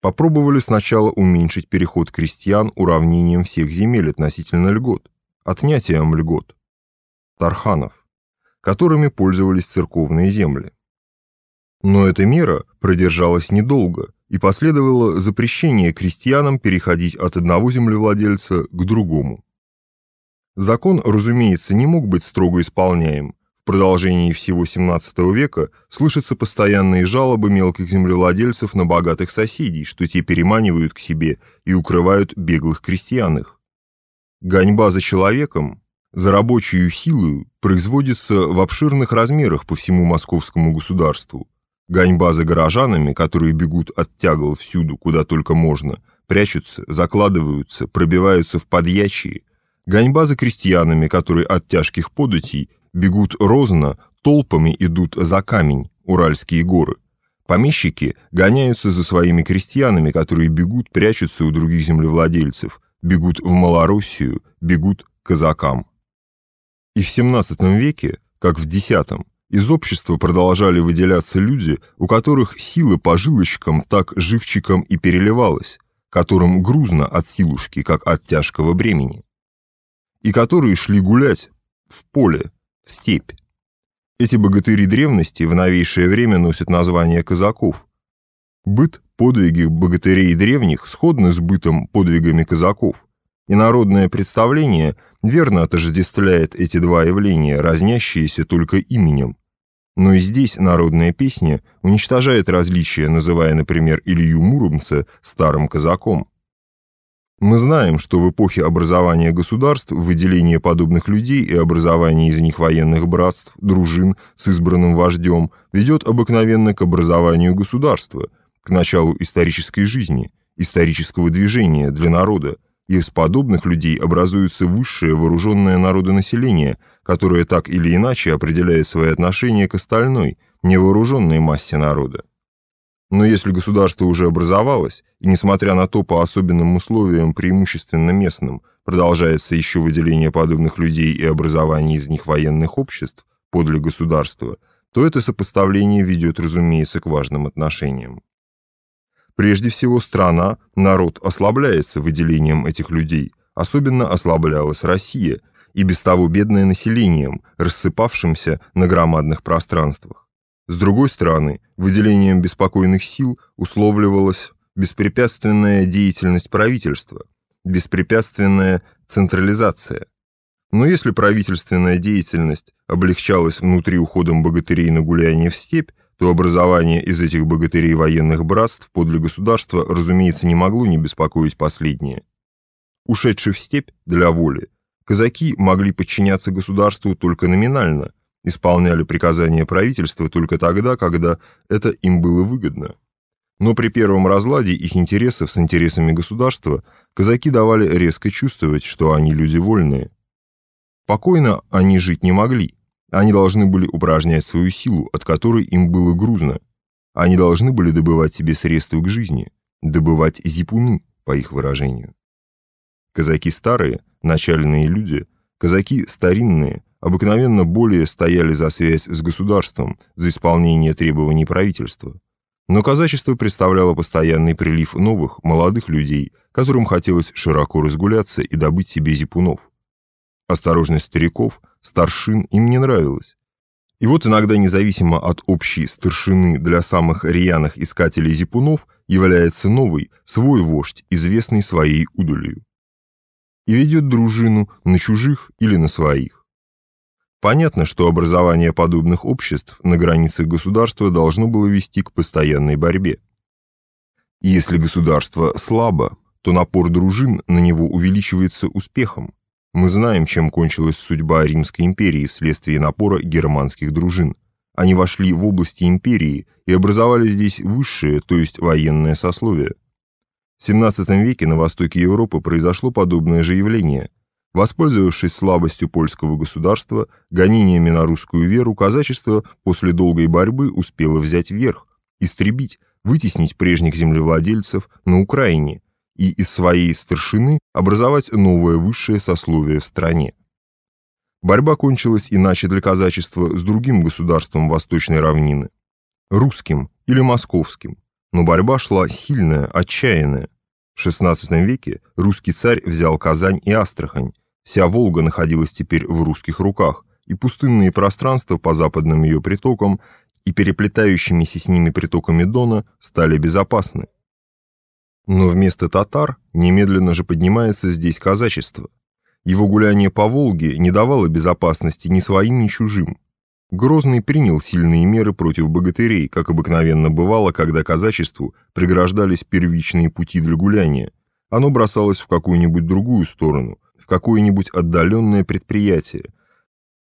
Попробовали сначала уменьшить переход крестьян уравнением всех земель относительно льгот, отнятием льгот, тарханов, которыми пользовались церковные земли. Но эта мера продержалась недолго, и последовало запрещение крестьянам переходить от одного землевладельца к другому. Закон, разумеется, не мог быть строго исполняем. Продолжении всего XVII века слышатся постоянные жалобы мелких землевладельцев на богатых соседей, что те переманивают к себе и укрывают беглых крестьян их. Гоньба за человеком, за рабочую силу производится в обширных размерах по всему московскому государству. Гоньба за горожанами, которые бегут от тягл всюду, куда только можно, прячутся, закладываются, пробиваются в подьячие, Гоньба за крестьянами, которые от тяжких податей бегут розно, толпами идут за камень, Уральские горы. Помещики гоняются за своими крестьянами, которые бегут, прячутся у других землевладельцев, бегут в Малороссию, бегут к казакам. И в XVII веке, как в X, из общества продолжали выделяться люди, у которых сила по жилочкам так живчиком и переливалась, которым грузно от силушки, как от тяжкого бремени и которые шли гулять в поле, степь. Эти богатыри древности в новейшее время носят название казаков. Быт, подвиги богатырей древних сходны с бытом, подвигами казаков, и народное представление верно отождествляет эти два явления, разнящиеся только именем. Но и здесь народная песня уничтожает различия, называя, например, Илью Муромца старым казаком. Мы знаем, что в эпохе образования государств выделение подобных людей и образование из них военных братств, дружин с избранным вождем ведет обыкновенно к образованию государства, к началу исторической жизни, исторического движения для народа, из подобных людей образуется высшее вооруженное народонаселение, которое так или иначе определяет свои отношения к остальной, невооруженной массе народа. Но если государство уже образовалось, и несмотря на то по особенным условиям, преимущественно местным, продолжается еще выделение подобных людей и образование из них военных обществ подле государства, то это сопоставление ведет, разумеется, к важным отношениям. Прежде всего, страна, народ ослабляется выделением этих людей, особенно ослаблялась Россия, и без того бедное населением, рассыпавшимся на громадных пространствах. С другой стороны, выделением беспокойных сил условливалась беспрепятственная деятельность правительства, беспрепятственная централизация. Но если правительственная деятельность облегчалась внутри уходом богатырей на гуляние в степь, то образование из этих богатырей военных братств подле государства, разумеется, не могло не беспокоить последнее. Ушедшие в степь для воли, казаки могли подчиняться государству только номинально, исполняли приказания правительства только тогда, когда это им было выгодно. Но при первом разладе их интересов с интересами государства казаки давали резко чувствовать, что они люди вольные. Покойно они жить не могли, они должны были упражнять свою силу, от которой им было грузно. Они должны были добывать себе средства к жизни, добывать зипуны, по их выражению. Казаки старые, начальные люди, казаки старинные, обыкновенно более стояли за связь с государством, за исполнение требований правительства. Но казачество представляло постоянный прилив новых, молодых людей, которым хотелось широко разгуляться и добыть себе зипунов. Осторожность стариков, старшин им не нравилась. И вот иногда независимо от общей старшины для самых рьяных искателей зипунов является новый, свой вождь, известный своей удалью. И ведет дружину на чужих или на своих. Понятно, что образование подобных обществ на границах государства должно было вести к постоянной борьбе. Если государство слабо, то напор дружин на него увеличивается успехом. Мы знаем, чем кончилась судьба Римской империи вследствие напора германских дружин. Они вошли в области империи и образовали здесь высшее, то есть военное сословие. В XVII веке на востоке Европы произошло подобное же явление. Воспользовавшись слабостью польского государства, гонениями на русскую веру, казачество после долгой борьбы успело взять верх, истребить, вытеснить прежних землевладельцев на Украине и из своей старшины образовать новое высшее сословие в стране. Борьба кончилась иначе для казачества с другим государством Восточной равнины – русским или московским, Но борьба шла сильная, отчаянная. В XVI веке русский царь взял Казань и Астрахань. Вся Волга находилась теперь в русских руках, и пустынные пространства по западным ее притокам и переплетающимися с ними притоками Дона стали безопасны. Но вместо татар немедленно же поднимается здесь казачество. Его гуляние по Волге не давало безопасности ни своим, ни чужим. Грозный принял сильные меры против богатырей, как обыкновенно бывало, когда казачеству преграждались первичные пути для гуляния. Оно бросалось в какую-нибудь другую сторону, в какое-нибудь отдаленное предприятие,